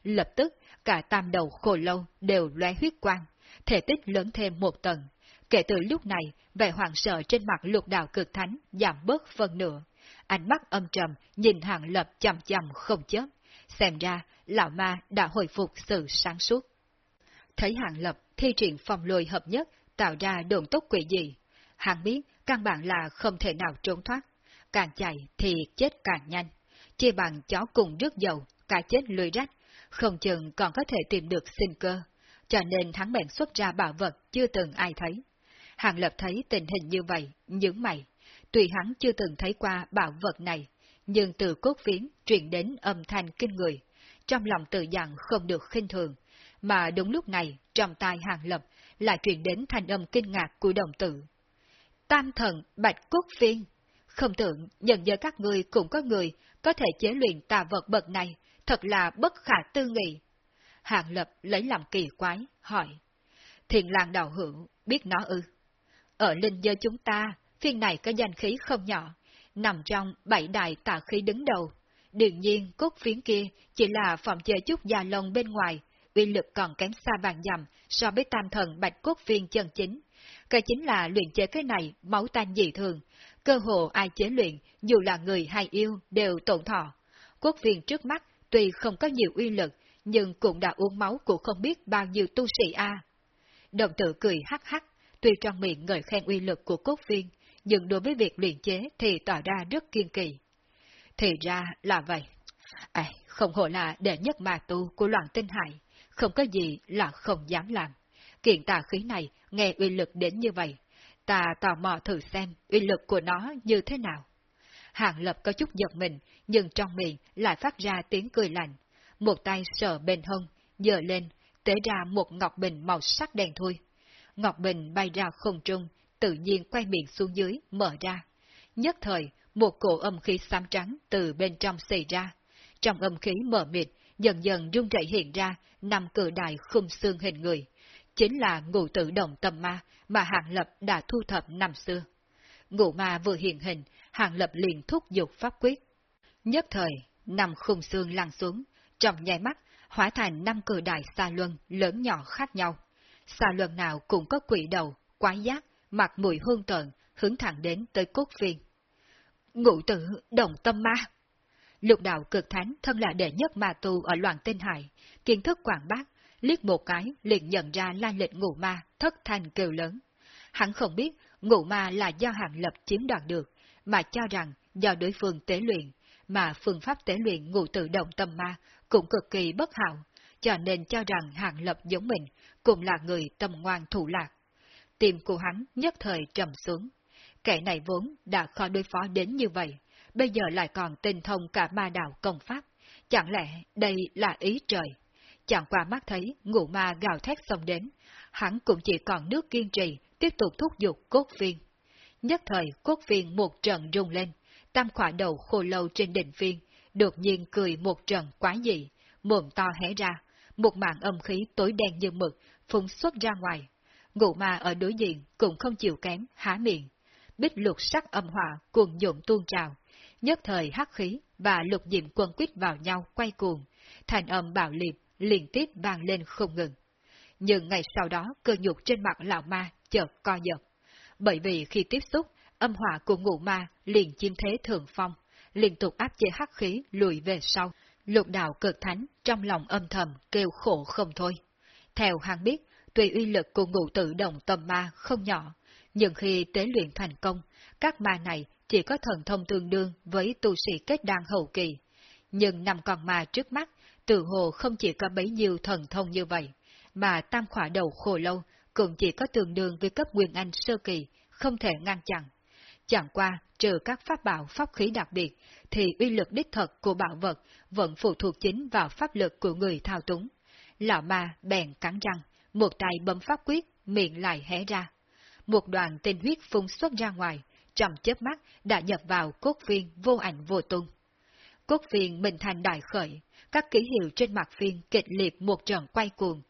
Lập tức, cả tam đầu khổ lâu đều lóe huyết quang, thể tích lớn thêm một tầng. Kể từ lúc này, vẻ hoảng sợ trên mặt lục đạo cực thánh giảm bớt phần nửa. Ánh mắt âm trầm nhìn hàng lập chầm chầm không chớp. Xem ra, lão ma đã hồi phục sự sáng suốt. Thấy hàng lập thi triển phòng lùi hợp nhất tạo ra đồn tốc quỷ gì. Hắn biết căn bản là không thể nào trốn thoát. Càng chạy thì chết càng nhanh. Chia bằng chó cùng rước dầu, cả chết lười rách, không chừng còn có thể tìm được sinh cơ. Cho nên hắn bèn xuất ra bảo vật chưa từng ai thấy. Hàng lập thấy tình hình như vậy, những mày. Tuy hắn chưa từng thấy qua bảo vật này, nhưng từ cốt phiến truyền đến âm thanh kinh người. Trong lòng tự dặn không được khinh thường, mà đúng lúc này, trong tai hàng lập lại truyền đến thanh âm kinh ngạc của đồng tử. Tam thần Bạch Cốt Phiên, không tưởng nhận giới các ngươi cũng có người có thể chế luyện tà vật bậc này, thật là bất khả tư nghị. Hạng Lập lấy làm kỳ quái, hỏi. Thiền làng đạo hữu, biết nó ư? Ở linh giới chúng ta, phiên này có danh khí không nhỏ, nằm trong bảy đại tà khí đứng đầu. Đương nhiên, cốt phiến kia chỉ là phòng chơi chút da lông bên ngoài, uy lực còn kém xa vàng dầm so với tam thần bạch cốt viên chân chính. Cái chính là luyện chế cái này máu tan dị thường, cơ hồ ai chế luyện, dù là người hay yêu, đều tổn thọ. Cốt viên trước mắt tuy không có nhiều uy lực, nhưng cũng đã uống máu của không biết bao nhiêu tu sĩ a. Đồng tử cười hắc hắc, tuy trong miệng ngợi khen uy lực của cốt viên nhưng đối với việc luyện chế thì tỏ ra rất kiên kỳ. Thì ra là vậy. À, không hổ là đệ nhất mà tu của loạn tinh hải, không có gì là không dám làm. Kiện tà khí này nghe uy lực đến như vậy, ta tò mò thử xem uy lực của nó như thế nào. Hàng lập có chút giật mình, nhưng trong miệng lại phát ra tiếng cười lạnh. Một tay sờ bên hông, dờ lên, tế ra một ngọc bình màu sắc đen thui. Ngọc bình bay ra không trung, tự nhiên quay miệng xuống dưới, mở ra. Nhất thời, một cổ âm khí xám trắng từ bên trong xảy ra. Trong âm khí mở mịt, dần dần rung rẩy hiện ra năm cử đại khung xương hình người, chính là ngũ tự động tâm ma mà Hạng Lập đã thu thập năm xưa. Ngũ ma vừa hiện hình, Hạng Lập liền thúc dục pháp quyết. Nhất thời, năm khung xương lăn xuống, trong nháy mắt, hóa thành năm cử đại xa luân lớn nhỏ khác nhau. Xa luân nào cũng có quỷ đầu, quái giác, mặt mùi hương tợn, hướng thẳng đến tới cốt phiên. Ngũ tử đồng tâm ma Lục đạo cực thánh thân là đệ nhất ma tu ở loạn tinh hải, kiến thức quảng bác, liếc một cái liền nhận ra la lịch ngụ ma, thất thành kêu lớn. Hắn không biết ngụ ma là do hạng lập chiếm đoạt được, mà cho rằng do đối phương tế luyện, mà phương pháp tế luyện ngụ tự động tâm ma cũng cực kỳ bất hảo, cho nên cho rằng hạng lập giống mình cũng là người tâm ngoan thủ lạc. Tim của hắn nhất thời trầm xuống. Kẻ này vốn đã khó đối phó đến như vậy, bây giờ lại còn tinh thông cả ma đạo công pháp, Chẳng lẽ đây là ý trời? Chẳng qua mắt thấy ngụ ma gào thét xông đến, hắn cũng chỉ còn nước kiên trì, tiếp tục thúc giục cốt viên. Nhất thời cốt viên một trận rung lên, tam khỏa đầu khô lâu trên đỉnh viên, đột nhiên cười một trận quá dị, mồm to hé ra, một màn âm khí tối đen như mực, phun xuất ra ngoài. Ngụ ma ở đối diện cũng không chịu kém, há miệng. Bích lục sắc âm hỏa cuồng nhộn tuôn trào, nhất thời hắc khí và lục diệm quân quyết vào nhau quay cuồng, thành âm bạo liệt liên tiếp vang lên không ngừng. Nhưng ngày sau đó cơ nhục trên mặt lão ma chợt co giật. Bởi vì khi tiếp xúc, âm hỏa của ngũ ma liền chiêm thế thường phong, liên tục áp chế hắc khí lùi về sau. Lục đạo cực thánh trong lòng âm thầm kêu khổ không thôi. Theo hắn biết, tuy uy lực của ngũ tự động tâm ma không nhỏ, nhưng khi tế luyện thành công, các ma này chỉ có thần thông tương đương với tu sĩ kết đan hậu kỳ. Nhưng năm con ma trước mắt, tự hồ không chỉ có bấy nhiêu thần thông như vậy, mà tam khỏa đầu khổ lâu cũng chỉ có tương đương với cấp nguyên anh sơ kỳ, không thể ngăn chặn. Chẳng qua, trừ các pháp bảo pháp khí đặc biệt, thì uy lực đích thật của bảo vật vẫn phụ thuộc chính vào pháp lực của người thao túng. Lão ma bèn cắn răng, một tay bấm pháp quyết, miệng lại hé ra. Một đoàn tinh huyết phun xuất ra ngoài, trong chớp mắt đã nhập vào cốt phiên vô ảnh vô tung. Cốt phiên mình thành đại khởi, các ký hiệu trên mặt phiên kịch liệt một trận quay cuồng.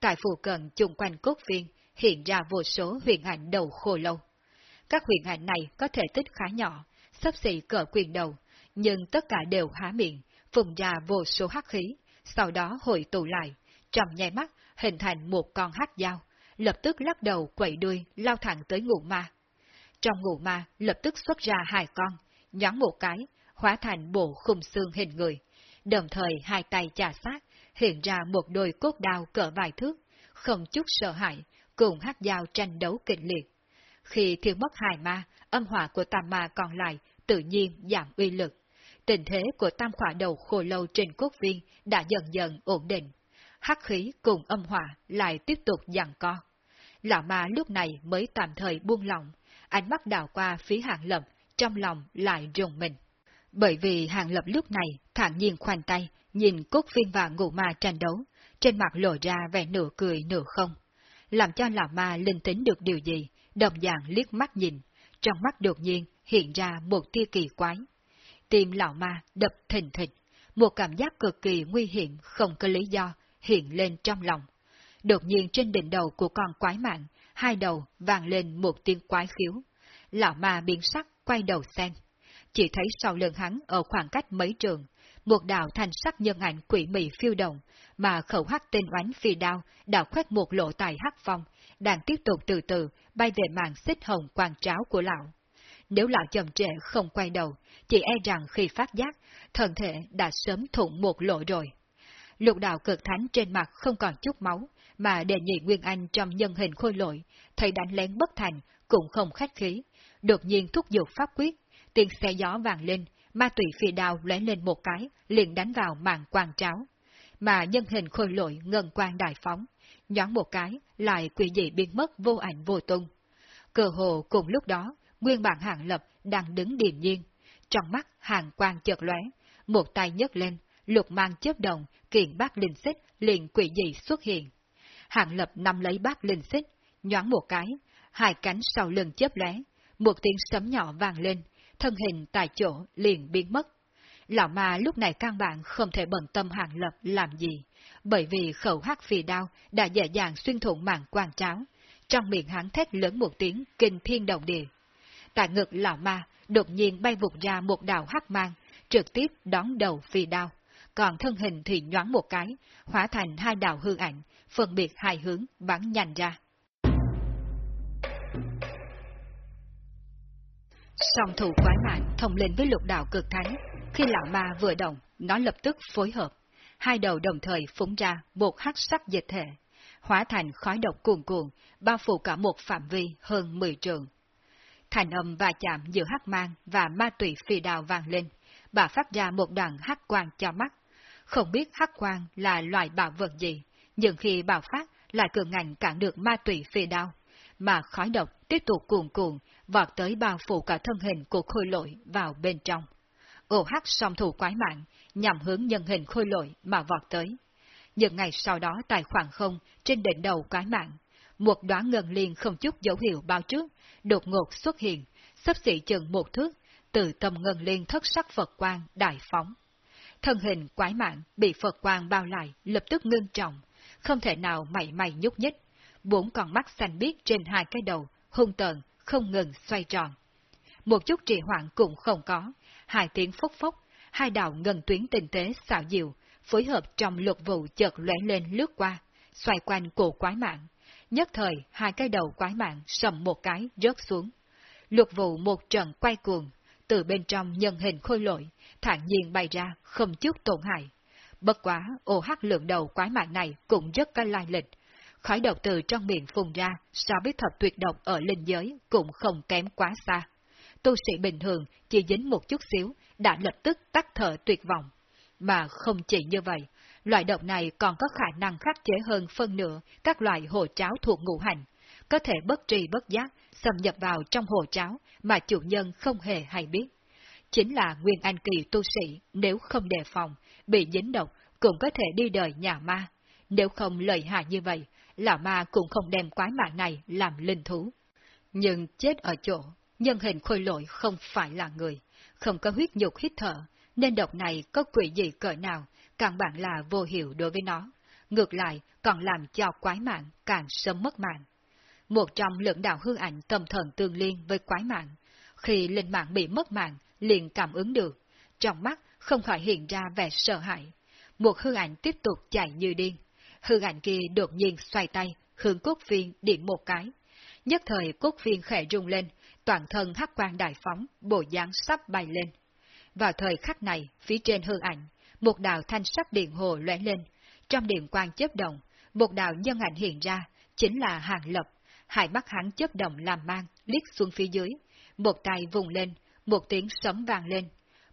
Tại phù cận chung quanh cốt phiên hiện ra vô số huyền ảnh đầu khô lâu. Các huyền ảnh này có thể tích khá nhỏ, sắp xỉ cỡ quyền đầu, nhưng tất cả đều há miệng, phùng ra vô số hắc khí, sau đó hội tụ lại, trong nháy mắt hình thành một con hắc dao, lập tức lắc đầu quậy đuôi lao thẳng tới ngụ ma. Trong ngụ ma lập tức xuất ra hai con, nhón một cái, hóa thành bộ khung xương hình người, đồng thời hai tay chà sát, hiện ra một đôi cốt đao cỡ vài thước, không chút sợ hãi, cùng hắc dao tranh đấu kịch liệt. Khi thiếu mất hài ma, âm hỏa của tam ma còn lại tự nhiên giảm uy lực. Tình thế của tam khỏa đầu khô lâu trên cốt viên đã dần dần ổn định. Hắc khí cùng âm hỏa lại tiếp tục giằng co. Lão ma lúc này mới tạm thời buông lỏng, ánh mắt đào qua phía hạng lập, trong lòng lại rùng mình. Bởi vì hạng lập lúc này thản nhiên khoanh tay, nhìn cốt phiên và ngụ ma tranh đấu, trên mặt lộ ra vẻ nửa cười nửa không. Làm cho lão ma linh tính được điều gì, đồng dạng liếc mắt nhìn, trong mắt đột nhiên hiện ra một tia kỳ quái. Tim lão ma đập thình thịch, một cảm giác cực kỳ nguy hiểm không có lý do hiện lên trong lòng. Đột nhiên trên đỉnh đầu của con quái mạng, hai đầu vang lên một tiếng quái khiếu. Lão ma biến sắc, quay đầu xem. Chỉ thấy sau lưng hắn ở khoảng cách mấy trường, một đạo thành sắc nhân ảnh quỷ mị phiêu động, mà khẩu hắc tên oánh phi đao đã khoét một lộ tài hắc phong, đang tiếp tục từ từ bay về màn xích hồng quang tráo của lão. Nếu lão chậm trễ không quay đầu, chỉ e rằng khi phát giác, thân thể đã sớm thủng một lộ rồi. Lục đạo cực thánh trên mặt không còn chút máu, mà đề nhị Nguyên Anh trong nhân hình khôi lội, thầy đánh lén bất thành, cũng không khách khí, đột nhiên thúc giục pháp quyết, tiếng xe gió vàng lên, ma tụy phi đao lóe lên một cái, liền đánh vào màn quang tráo. Mà nhân hình khôi lội ngân quang đại phóng, nhoáng một cái, lại quỷ dị biến mất vô ảnh vô tung. Cơ hồ cùng lúc đó, nguyên bản hạng lập đang đứng điềm nhiên. Trong mắt hàng quang chợt lóe, một tay nhấc lên, lục mang chớp đồng, kiện bát linh xích liền quỷ dị xuất hiện. Hạng lập nắm lấy bát linh xích, nhoáng một cái, hai cánh sau lưng chớp lóe, một tiếng sấm nhỏ vang lên, thân hình tại chỗ liền biến mất. Lão ma lúc này căn bản không thể bận tâm hạng lập làm gì, bởi vì khẩu hắc phì đao đã dễ dàng xuyên thủng màn quan cháo, trong miệng hắn thét lớn một tiếng kinh thiên động địa. Tại ngực lão ma đột nhiên bay vụt ra một đạo hắc mang, trực tiếp đón đầu phi đao, còn thân hình thì nhoáng một cái, hóa thành hai đạo hư ảnh, phân biệt hai hướng bắn nhanh ra. Song thủ quái mạng thông lên với lục đạo cực thánh, khi lão ma vừa động, nó lập tức phối hợp. Hai đầu đồng thời phúng ra một hắc sắc dịch thể, hóa thành khói độc cuồn cuộn, bao phủ cả một phạm vi hơn 10 trường. Thành âm va chạm giữa hắc mang và ma tụy phi đào vang lên, bà phát ra một đoạn hắc quang cho mắt. Không biết hắc quang là loại bảo vật gì, nhưng khi bạo phát lại cường ngành cản được ma tủy phi đao, mà khói độc tiếp tục cuồn cuộn, vọt tới bao phủ cả thân hình của khôi lỗi vào bên trong. Ổ hắc song thủ quái mạng, nhằm hướng nhân hình khôi lỗi mà vọt tới. Những ngày sau đó tại khoảng không, trên đỉnh đầu quái mạng, một đoán ngân liên không chút dấu hiệu báo trước, đột ngột xuất hiện, sắp xỉ chừng một thước, từ tầm ngân liên thất sắc Phật quang đại phóng. Thân hình quái mạng bị Phật quang bao lại, lập tức ngưng trọng, không thể nào mảy may nhúc nhích. Bốn con mắt xanh biếc trên hai cái đầu, hung tợn, không ngừng xoay tròn. Một chút trì hoãn cũng không có, hai tiếng phốc phốc, hai đạo ngân tuyến tinh tế xạo diệu, phối hợp trong luật vụ chợt lóe lên lướt qua, xoay quanh cổ quái mạng. Nhất thời, hai cái đầu quái mạng sầm một cái rớt xuống. Luật vụ một trận quay cuồng, từ bên trong nhân hình khôi lỗi thản nhiên bay ra, không chút tổn hại. Bất quá, ô hắc lượng đầu quái mạng này cũng rất có lai lịch. Khói độc từ trong miệng phun ra, so với thập tuyệt độc ở linh giới cũng không kém quá xa. Tu sĩ bình thường chỉ dính một chút xíu, đã lập tức tắt thở tuyệt vọng. Mà không chỉ như vậy, loại độc này còn có khả năng khắc chế hơn phân nửa các loại hồ cháo thuộc ngũ hành, có thể bất tri bất giác xâm nhập vào trong hồ cháo mà chủ nhân không hề hay biết. Chính là Nguyên Anh Kỳ tu sĩ, nếu không đề phòng, bị dính độc, cũng có thể đi đời nhà ma. Nếu không lợi hại như vậy, lão ma cũng không đem quái mạng này làm linh thú. Nhưng chết ở chỗ, nhân hình khôi lỗi không phải là người, không có huyết nhục hít thở, nên độc này có quỷ gì cỡ nào, càng bản là vô hiệu đối với nó. Ngược lại, còn làm cho quái mạng càng sớm mất mạng. Một trong lượng đạo hư ảnh tâm thần tương liên với quái mạng, khi linh mạng bị mất mạng, liền cảm ứng được, trong mắt không khỏi hiện ra vẻ sợ hãi. Một hư ảnh tiếp tục chạy như điên, hư ảnh kia đột nhiên xoay tay, hướng cốt viên điện một cái. Nhất thời cốt viên khẽ rung lên, toàn thân hắc quang đại phóng, bộ dáng sắp bay lên. Vào thời khắc này, phía trên hư ảnh, một đạo thanh sắc điện hồ lóe lên, trong điện quang chớp động, một đạo nhân ảnh hiện ra, chính là Hàng Lập. Hai mắt hắn chớp động làm mang, liếc xuống phía dưới, một tay vùng lên, một tiếng sấm vang lên.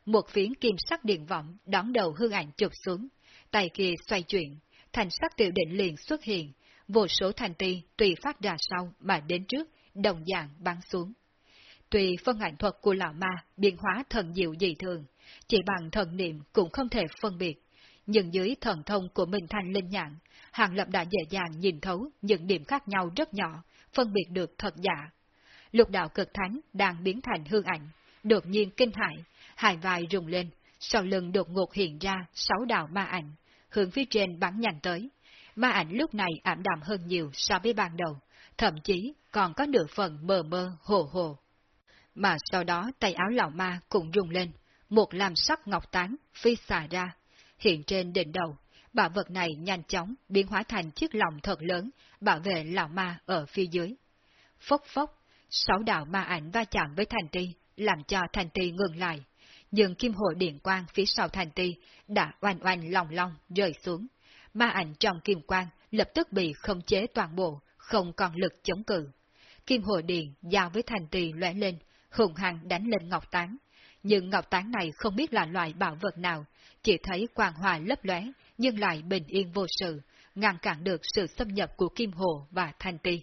Một phiến kim sắc điện vọng đón đầu hương ảnh chụp xuống, tay kia xoay chuyển, thành sắc tiểu định liền xuất hiện, vô số thành ti tùy phát ra sau mà đến trước, đồng dạng bắn xuống. Tùy phân ảnh thuật của lão ma biến hóa thần diệu dị thường, chỉ bằng thần niệm cũng không thể phân biệt, nhưng dưới thần thông của Minh Thanh Linh Nhạn, Hàng Lập đã dễ dàng nhìn thấu những điểm khác nhau rất nhỏ, phân biệt được thật giả. Lục đạo cực thánh đang biến thành hương ảnh, đột nhiên kinh hại, hai vai rùng lên, sau lưng đột ngột hiện ra sáu đạo ma ảnh, hướng phía trên bắn nhanh tới. Ma ảnh lúc này ảm đạm hơn nhiều so với ban đầu, thậm chí còn có nửa phần mờ mơ hồ hồ. Mà sau đó tay áo lão ma cũng rung lên, một làm sắc ngọc tán phi xà ra, hiện trên đỉnh đầu. Bảo vật này nhanh chóng biến hóa thành chiếc lòng thật lớn, bảo vệ lão ma ở phía dưới. Phốc phốc, sáu đạo ma ảnh va chạm với thành ti, làm cho thành ti ngừng lại. Nhưng kim hội điện quang phía sau thành ti đã oanh oanh lòng long rơi xuống. Ma ảnh trong kim quang lập tức bị không chế toàn bộ, không còn lực chống cự. Kim hội điện giao với thành ti lóe lên, hùng hăng đánh lên ngọc tán. Nhưng ngọc tán này không biết là loại bảo vật nào, chỉ thấy quang hòa lấp lóe, nhưng lại bình yên vô sự, ngăn cản được sự xâm nhập của Kim Hồ và Thanh Ti.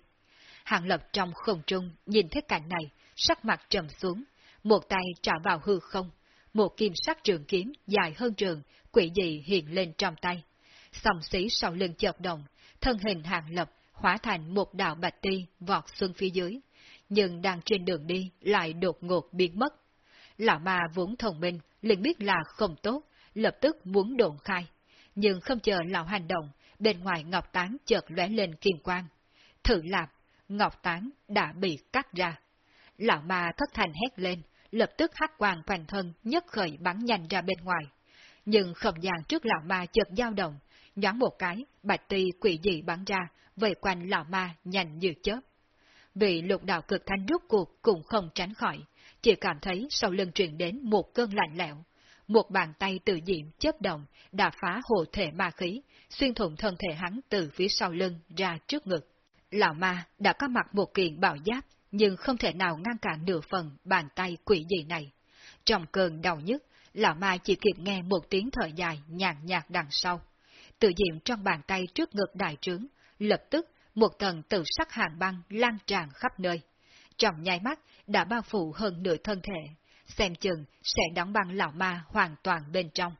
Hàng lập trong không trung nhìn thấy cảnh này, sắc mặt trầm xuống, một tay trả vào hư không, một kim sắc trường kiếm dài hơn trường, quỷ dị hiện lên trong tay. Sòng xí sau lưng chợt động, thân hình hàng lập hóa thành một đạo bạch ti vọt xuống phía dưới, nhưng đang trên đường đi lại đột ngột biến mất. Lão ma vốn thông minh, liền biết là không tốt, lập tức muốn đồn khai. Nhưng không chờ lão hành động, bên ngoài ngọc tán chợt lóe lên kim quang. Thử lạp, ngọc tán đã bị cắt ra. Lão ma thất thành hét lên, lập tức hắc quang quanh thân nhất khởi bắn nhanh ra bên ngoài. Nhưng không gian trước lão ma chợt dao động, nhoáng một cái, bạch ti quỷ dị bắn ra, vây quanh lão ma nhanh như chớp. Vị lục đạo cực thanh rút cuộc cũng không tránh khỏi, chỉ cảm thấy sau lưng truyền đến một cơn lạnh lẽo. Một bàn tay tự diệm chớp động, đã phá hồ thể ma khí, xuyên thủng thân thể hắn từ phía sau lưng ra trước ngực. Lão ma đã có mặt một kiện bảo giáp, nhưng không thể nào ngăn cản nửa phần bàn tay quỷ dị này. Trong cơn đau nhức, lão ma chỉ kịp nghe một tiếng thở dài nhàn nhạt đằng sau. Tự diệm trong bàn tay trước ngực đại trướng, lập tức một tầng tự sắc hàng băng lan tràn khắp nơi. Trong nháy mắt đã bao phủ hơn nửa thân thể, xem chừng sẽ đóng băng lão ma hoàn toàn bên trong.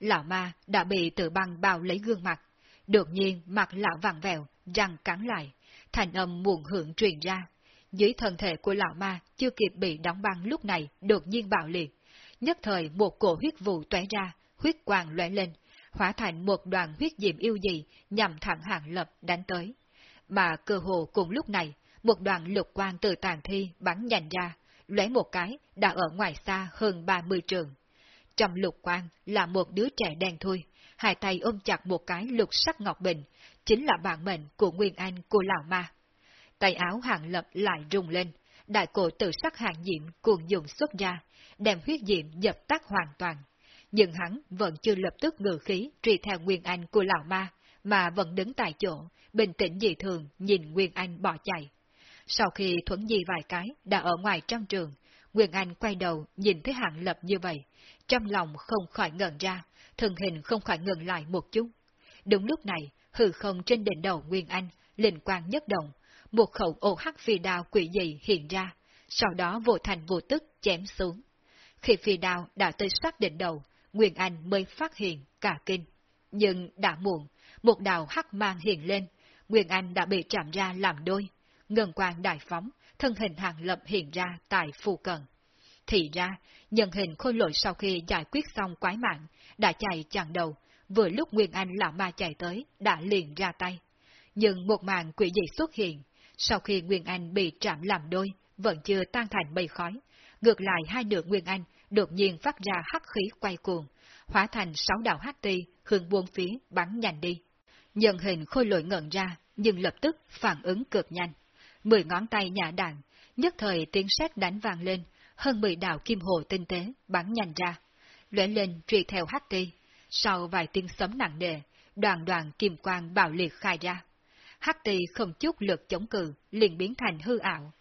lão ma đã bị tự băng bao lấy gương mặt. Đột nhiên mặt lão vàng vẹo, răng cắn lại, thành âm muộn hưởng truyền ra. Dưới thân thể của lão ma chưa kịp bị đóng băng lúc này đột nhiên bạo liệt. Nhất thời một cổ huyết vụ tóe ra, huyết quang lóe lên, hóa thành một đoàn huyết diệm yêu dị nhằm thẳng hàng lập đánh tới. Mà cơ hồ cùng lúc này, một đoàn lục quang từ tàn thi bắn nhanh ra, lóe một cái đã ở ngoài xa hơn 30 trường. Trong lục quang là một đứa trẻ đen thui, hai tay ôm chặt một cái lục sắc ngọc bình, chính là bản mệnh của Nguyên Anh của Lão Ma. Tay áo hàng lập lại rung lên, đại cổ tự sắc hàng diệm cuồng dùng xuất ra, đem huyết diệm dập tắt hoàn toàn. Nhưng hắn vẫn chưa lập tức ngự khí truy theo Nguyên Anh của Lão Ma, mà vẫn đứng tại chỗ, bình tĩnh dị thường nhìn Nguyên Anh bỏ chạy. Sau khi thuẫn di vài cái đã ở ngoài trong trường, Nguyên Anh quay đầu nhìn thấy hạng lập như vậy, trong lòng không khỏi ngẩn ra, thân hình không khỏi ngừng lại một chút. Đúng lúc này, hư không trên đỉnh đầu Nguyên Anh, linh quang nhất động, một khẩu ô hắc phi đao quỷ dị hiện ra, sau đó vô thành vô tức chém xuống. Khi phi đao đã tới sát đỉnh đầu, Nguyên Anh mới phát hiện cả kinh. Nhưng đã muộn, một đạo hắc mang hiện lên, Nguyên Anh đã bị chạm ra làm đôi. Ngân quang đại phóng, thân hình hàng lập hiện ra tại phù cận. Thì ra, nhân hình khôi lội sau khi giải quyết xong quái mạng, đã chạy chặn đầu, vừa lúc Nguyên Anh lão ma chạy tới, đã liền ra tay. Nhưng một màn quỷ dị xuất hiện, sau khi Nguyên Anh bị chạm làm đôi, vẫn chưa tan thành mây khói. Ngược lại hai nửa Nguyên Anh đột nhiên phát ra hắc khí quay cuồng, hóa thành sáu đạo hắc ti hướng buông phía bắn nhanh đi. Nhân hình khôi lội ngẩn ra, nhưng lập tức phản ứng cực nhanh. Mười ngón tay nhả đạn, nhất thời tiếng sét đánh vang lên, hơn mười đạo kim hồ tinh tế bắn nhanh ra. lóe lên truy theo hắc ti, sau vài tiếng sấm nặng nề, đoàn đoàn kim quang bạo liệt khai ra. Hắc ti không chút lực chống cự, liền biến thành hư ảo.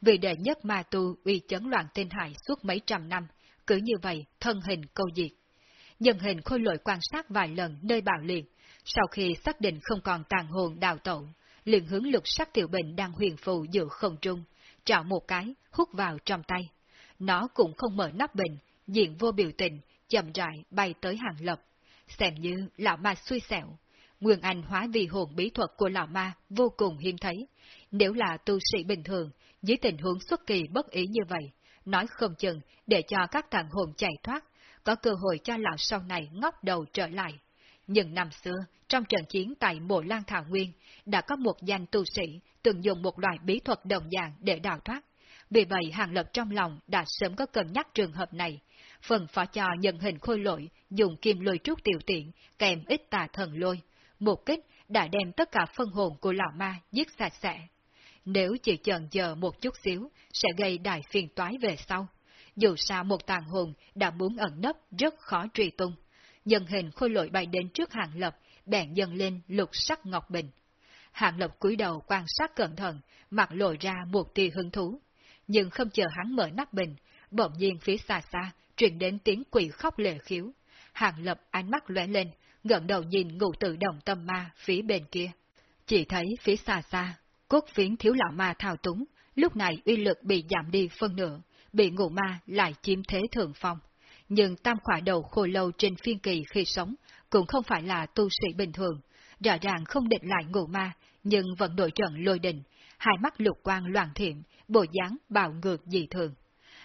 Vì đệ nhất ma tu uy chấn loạn tinh hải suốt mấy trăm năm, cứ như vậy thân hình câu diệt. Nhân hình khôi lội quan sát vài lần nơi bạo liệt, sau khi xác định không còn tàn hồn đào tẩu, liền hướng lục sắc tiểu bình đang huyền phù giữa không trung, chọn một cái, hút vào trong tay. Nó cũng không mở nắp bình, diện vô biểu tình, chậm rãi bay tới hàng lập. Xem như lão ma xui xẻo. Nguyên Anh hóa vì hồn bí thuật của lão ma vô cùng hiếm thấy. Nếu là tu sĩ bình thường, dưới tình huống xuất kỳ bất ý như vậy, nói không chừng để cho các thằng hồn chạy thoát, có cơ hội cho lão sau này ngóc đầu trở lại. Nhưng năm xưa, trong trận chiến tại Mộ Lan Thảo Nguyên, đã có một danh tu sĩ từng dùng một loại bí thuật đồng dạng để đào thoát. Vì vậy Hàng Lập trong lòng đã sớm có cân nhắc trường hợp này, phần phó cho nhân hình khôi lỗi dùng kim lôi trúc tiểu tiện kèm ít tà thần lôi. Một kích đã đem tất cả phân hồn của lão ma giết sạch sẽ. Nếu chỉ chần chờ một chút xíu, sẽ gây đại phiền toái về sau. Dù sao một tàn hồn đã muốn ẩn nấp rất khó truy tung. Nhân hình khôi lỗi bay đến trước hàng lập, bèn dần lên lục sắc ngọc bình. hạng lập cúi đầu quan sát cẩn thận, mặt lộ ra một tia hứng thú. Nhưng không chờ hắn mở nắp bình, bỗng nhiên phía xa xa, truyền đến tiếng quỷ khóc lệ khiếu. hạng lập ánh mắt lóe lên, ngẩng đầu nhìn ngụ tự đồng tâm ma phía bên kia. Chỉ thấy phía xa xa, cốt phiến thiếu lão ma thao túng, lúc này uy lực bị giảm đi phân nửa, bị ngụ ma lại chiếm thế thượng phong. Nhưng tam khỏa đầu khô lâu trên phiên kỳ khi sống cũng không phải là tu sĩ bình thường, rõ ràng không địch lại ngụ ma, nhưng vẫn đội trận lôi đình, hai mắt lục quang loạn thiện, bộ dáng bạo ngược dị thường.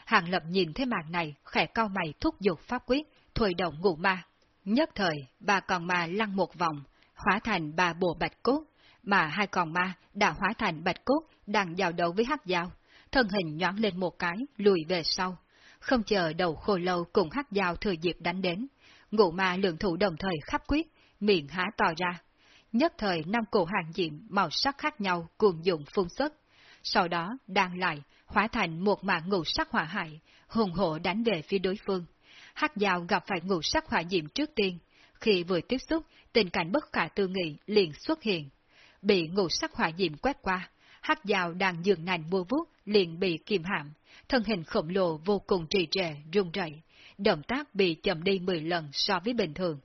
Hàng lập nhìn thấy màn này, khẽ cao mày thúc giục pháp quyết, thôi động ngụ ma. Nhất thời, ba con ma lăn một vòng, hóa thành ba bộ bạch cốt, mà hai con ma đã hóa thành bạch cốt đang giao đấu với hắc dao, thân hình nhoáng lên một cái, lùi về sau. Không chờ đầu khô lâu cùng hắc dao thừa dịp đánh đến, ngụ ma lượng thủ đồng thời khắp quyết, miệng há to ra. Nhất thời năm cổ hàng diệm màu sắc khác nhau cùng dụng phun xuất. Sau đó, đang lại, hóa thành một mạng ngũ sắc hỏa hại, hùng hộ đánh về phía đối phương. Hắc dao gặp phải ngũ sắc hỏa diệm trước tiên, khi vừa tiếp xúc, tình cảnh bất khả tư nghị liền xuất hiện. Bị ngũ sắc hỏa diệm quét qua, hắc dao đang dường nành mua vuốt liền bị kiềm hãm, thân hình khổng lồ vô cùng trì trệ, run rẩy, động tác bị chậm đi 10 lần so với bình thường.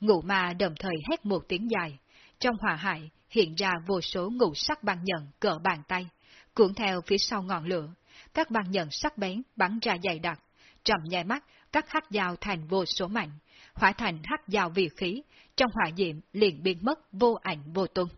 Ngũ ma đồng thời hét một tiếng dài, trong hỏa hải hiện ra vô số ngũ sắc băng nhận cỡ bàn tay, cuộn theo phía sau ngọn lửa, các băng nhận sắc bén bắn ra dày đặc, trầm nhai mắt, các hắc dao thành vô số mảnh, hóa thành hắc dao vị khí, trong hỏa diệm liền biến mất vô ảnh vô tung.